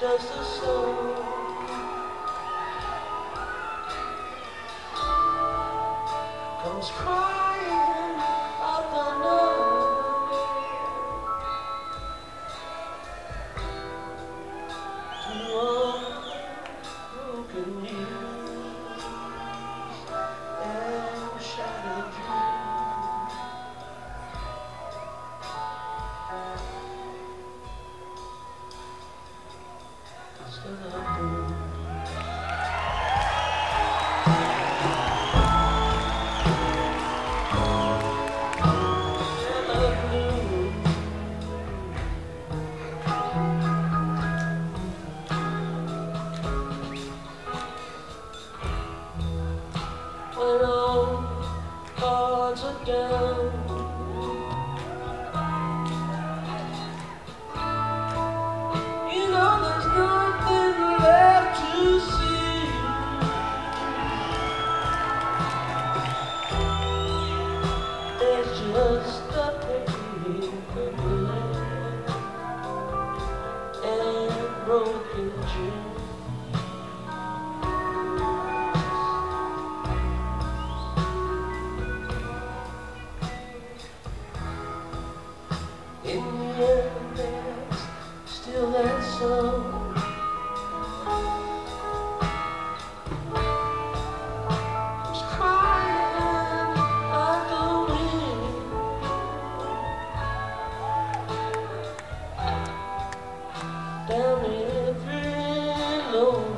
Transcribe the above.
just a soul. Comes crying. broken dream. In the end, there's still that song. alone.